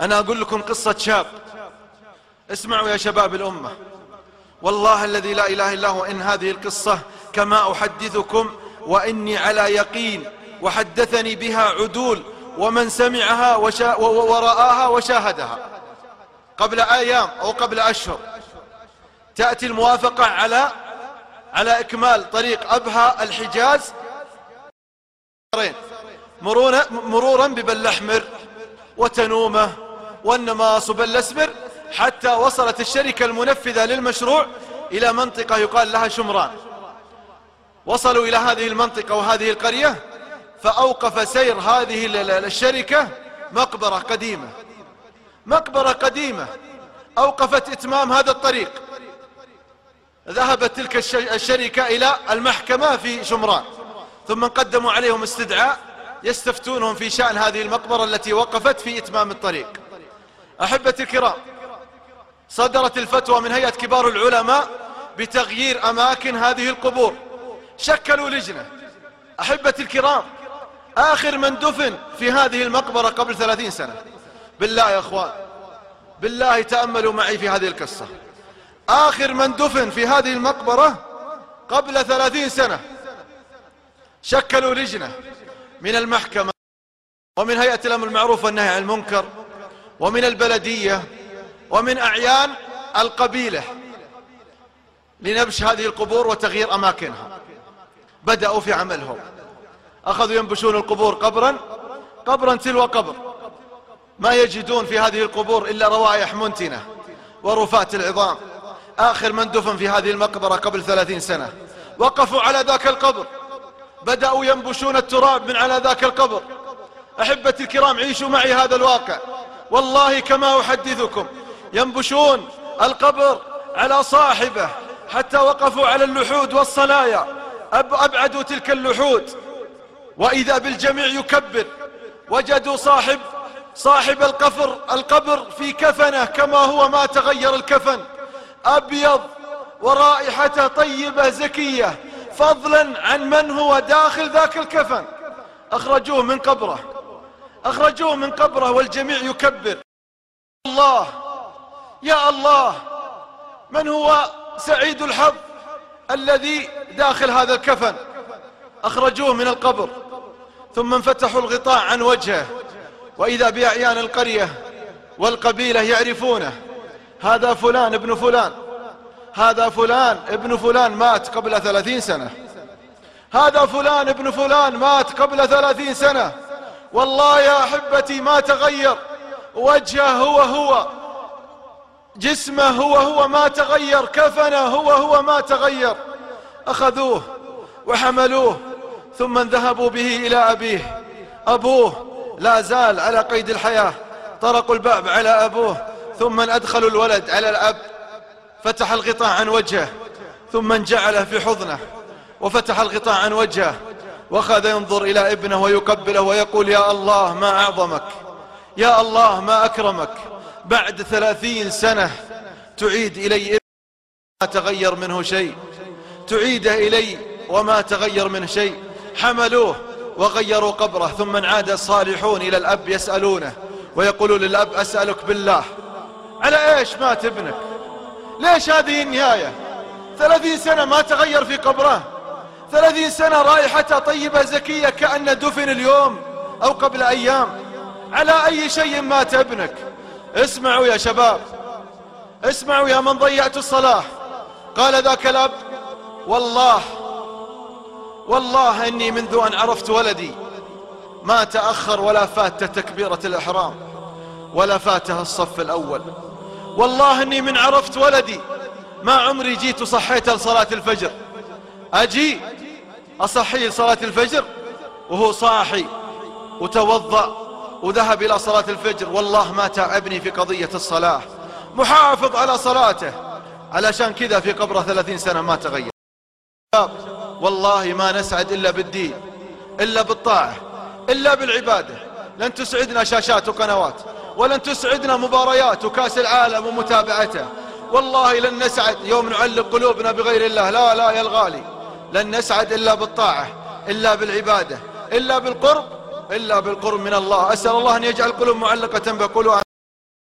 أنا أقول لكم قصة شاب. اسمعوا يا شباب الأمة. والله الذي لا إله إلا هو إن هذه القصة كما أحدثكم وإني على يقين وحدثني بها عدول ومن سمعها وشا ورآها وشاهدها. قبل أيام أو قبل أشهر تأتي الموافقة على على إكمال طريق أبها الحجاز. مرورا ببلحمر وتنومة والنماص وبلسمر حتى وصلت الشركة المنفذة للمشروع إلى منطقة يقال لها شمران. وصلوا إلى هذه المنطقة وهذه القرية فأوقف سير هذه الشركة مقبرة قديمة. مقبرة قديمة. أوقفت إتمام هذا الطريق. ذهبت تلك الشركة إلى المحكمة في شمران. ثم قدموا عليهم استدعاء يستفتونهم في شأن هذه المقبرة التي وقفت في إتمام الطريق. أحبة الكرام صدرت الفتوى من هيئة كبار العلماء بتغيير أماكن هذه القبور. شكلوا لجنة. أحبة الكرام آخر من دفن في هذه المقبرة قبل ثلاثين سنة. بالله يا أخوان بالله تأملوا معي في هذه القصة. آخر من دفن في هذه المقبرة قبل ثلاثين سنة. شكلوا لجنة من المحكمة ومن هيئة الأمر المعروف والنهي عن المنكر. ومن البلدية ومن أعيان القبيلة لنبش هذه القبور وتغيير أماكنها. بدأوا في عملهم. أخذوا ينبشون القبور قبرا قبرا تلو قبر. ما يجدون في هذه القبور إلا روائح منتنة ورفات العظام. آخر من دفن في هذه المقبرة قبل ثلاثين سنة. وقفوا على ذاك القبر. بدأوا ينبشون التراب من على ذاك القبر. أحبتي الكرام عيشوا معي هذا الواقع. والله كما أحدثكم ينبشون القبر على صاحبه حتى وقفوا على اللحود والصلايا أبعدوا تلك اللحود. وإذا بالجميع يكبر وجدوا صاحب صاحب القفر القبر في كفنه كما هو ما تغير الكفن. أبيض ورائحته طيبة زكية فضلا عن من هو داخل ذاك الكفن. أخرجوه من قبره. أخرجوه من قبره والجميع يكبر. الله يا الله من هو سعيد الحظ الذي داخل هذا الكفن؟ أخرجوه من القبر ثم انفتحوا الغطاء عن وجهه. وإذا بأعيان القرية والقبيلة يعرفونه هذا فلان ابن فلان هذا فلان ابن فلان مات قبل ثلاثين سنة هذا فلان ابن فلان مات قبل ثلاثين سنة. والله يا أحبتي ما تغير. وجهه هو هو. جسمه هو هو ما تغير. كفنه هو هو ما تغير. أخذوه وحملوه ثم ذهبوا به إلى أبيه. أبوه لا زال على قيد الحياة. طرقوا الباب على أبوه ثم أدخلوا الولد على الأب. فتح الغطاء عن وجهه ثم جعله في حضنه. وفتح الغطاء عن وجهه وأخذ ينظر إلى ابنه ويقبله ويقول يا الله ما أعظمك يا الله ما أكرمك بعد ثلاثين سنة تعيد إلي ما تغير منه شيء تعيده إلي وما تغير منه شيء حملوه وغيروا قبره ثم عاد الصالحون إلى الأب يسألونه ويقولون للأب أسألك بالله على إيش مات ابنك؟ ليش هذه النهاية؟ ثلاثين سنة ما تغير في قبره. ثلاثين سنة رائحتها طيبة زكية كأن دفن اليوم أو قبل أيام. على أي شيء مات ابنك؟ اسمعوا يا شباب. اسمعوا يا من ضيعت الصلاة. قال ذاك الأب والله والله إني منذ أن عرفت ولدي ما تأخر ولا فات تكبيرة الإحرام ولا فاته الصف الأول. والله إني من عرفت ولدي ما عمري جيت وصحيت لصلاة الفجر. أجي؟ أصحي لصلاة الفجر وهو صاحي وتوضأ وذهب إلى صلاة الفجر. والله ما تعبني في قضية الصلاة. محافظ على صلاته علشان كذا في قبره ثلاثين سنة ما تغير. والله ما نسعد إلا بالدين إلا بالطاعة إلا بالعبادة. لن تسعدنا شاشات وقنوات ولن تسعدنا مباريات وكأس العالم ومتابعته. والله لن نسعد يوم نعلق قلوبنا بغير الله. لا لا يا الغالي. لن نسعد إلا بالطاعة إلا بالعبادة إلا بالقرب إلا بالقرب من الله. أسأل الله أن يجعل قلوب معلقة بقلوب